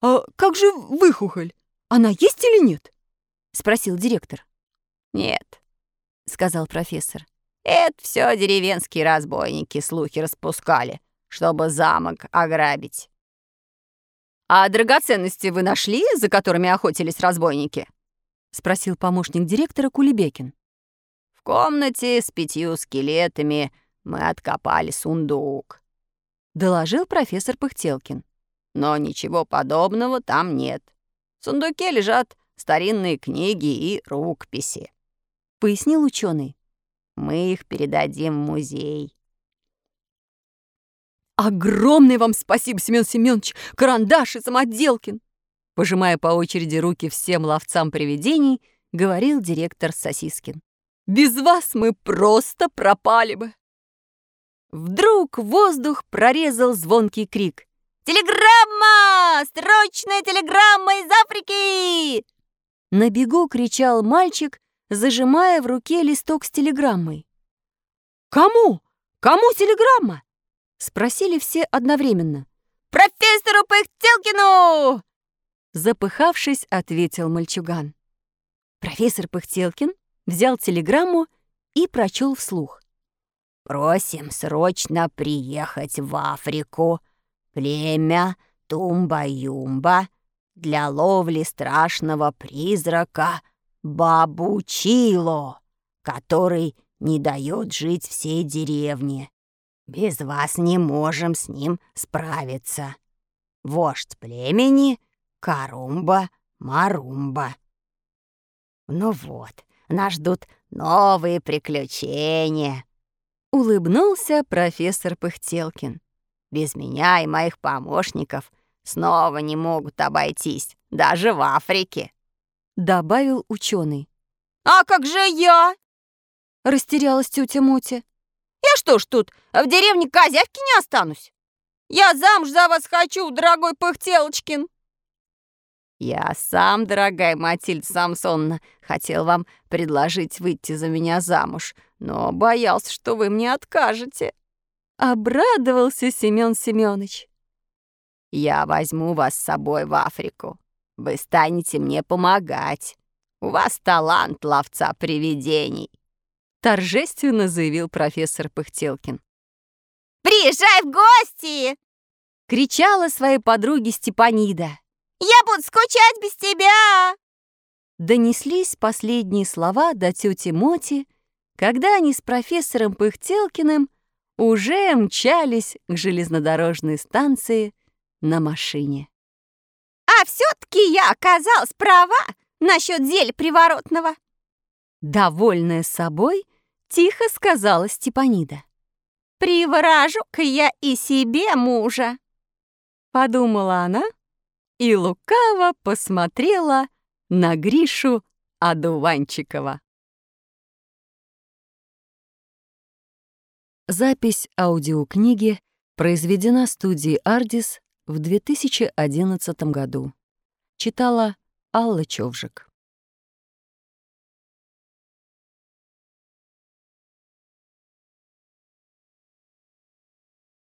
«А как же выхухоль? Она есть или нет?» — спросил директор. «Нет», — сказал профессор. «Это все деревенские разбойники слухи распускали, чтобы замок ограбить». «А драгоценности вы нашли, за которыми охотились разбойники?» — спросил помощник директора Кулебекин. «В комнате с пятью скелетами мы откопали сундук», — доложил профессор Пыхтелкин. «Но ничего подобного там нет. В сундуке лежат старинные книги и рукописи», — пояснил ученый. «Мы их передадим в музей». «Огромное вам спасибо, Семен Семенович! Карандаш и самоделкин!» Пожимая по очереди руки всем ловцам привидений, говорил директор Сосискин. «Без вас мы просто пропали бы!» Вдруг воздух прорезал звонкий крик. «Телеграмма! Срочная телеграмма из Африки!» На бегу кричал мальчик, зажимая в руке листок с телеграммой. «Кому? Кому телеграмма?» Спросили все одновременно. «Профессору Пыхтелкину!» Запыхавшись, ответил мальчуган. Профессор Пыхтелкин взял телеграмму и прочел вслух. Просим срочно приехать в Африку. Племя Тумба-Юмба для ловли страшного призрака Бабучило, который не дает жить всей деревне. Без вас не можем с ним справиться. Вождь племени Карумба-Марумба. Ну вот, нас ждут новые приключения. Улыбнулся профессор Пыхтелкин. «Без меня и моих помощников снова не могут обойтись, даже в Африке», — добавил ученый. «А как же я?» — растерялась тетя Мотя. «Я что ж тут, в деревне Козявки не останусь? Я замуж за вас хочу, дорогой Пыхтелочкин!» «Я сам, дорогая Матильда Самсоновна, хотел вам предложить выйти за меня замуж, но боялся, что вы мне откажете». Обрадовался Семён Семёныч. «Я возьму вас с собой в Африку. Вы станете мне помогать. У вас талант ловца привидений», — торжественно заявил профессор Пыхтелкин. «Приезжай в гости!» — кричала своей подруге Степанида. Я буду скучать без тебя!» Донеслись последние слова до тети Моти, когда они с профессором Пыхтелкиным уже мчались к железнодорожной станции на машине. «А все-таки я оказалась права насчет зелья приворотного!» Довольная собой, тихо сказала Степанида. «Приворожу-ка я и себе мужа!» Подумала она и лукаво посмотрела на Гришу Адуванчикова. Запись аудиокниги произведена студией «Ардис» в 2011 году. Читала Алла Човжик.